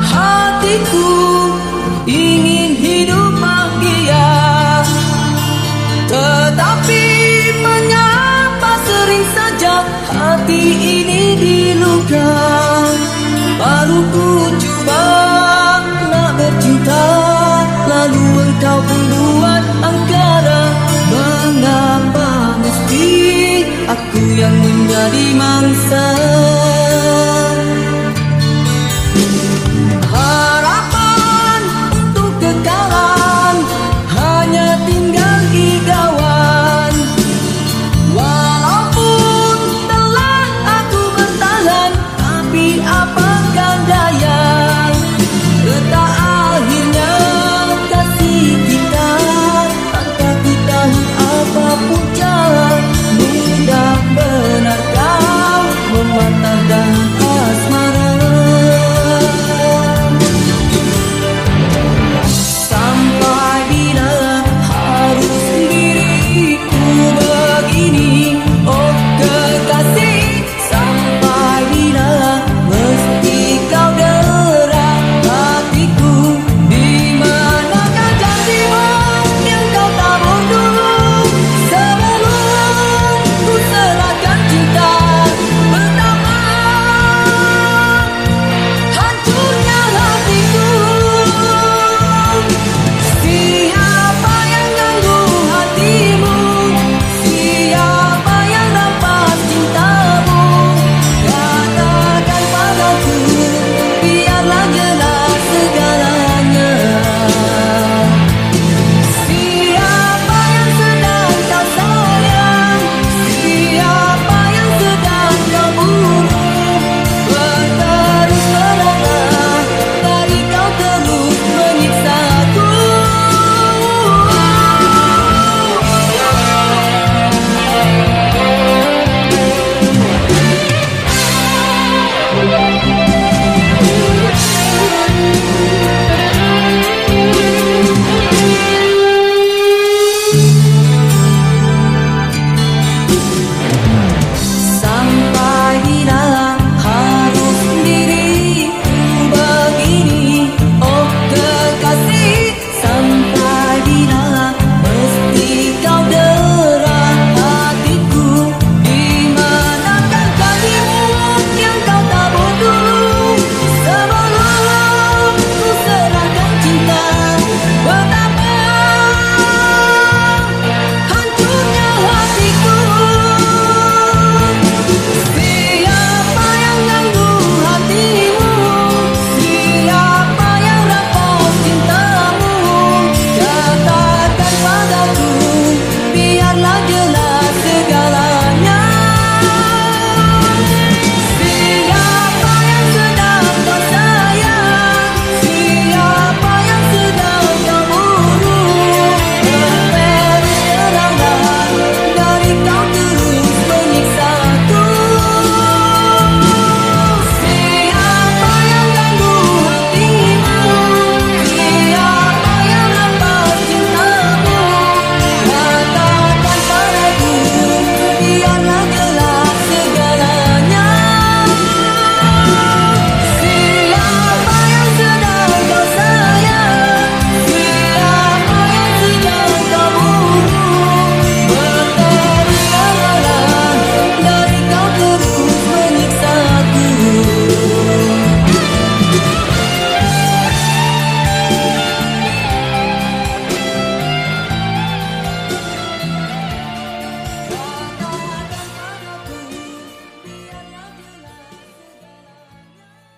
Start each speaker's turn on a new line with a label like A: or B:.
A: hatiku ingin hidup bahagia Tetapi mengapa sering saja hati ini diluka. Baru ku coba nak bercinta Lalu engkau pun buat angkara. Mengapa mesti aku yang menjadi mangsa feet up.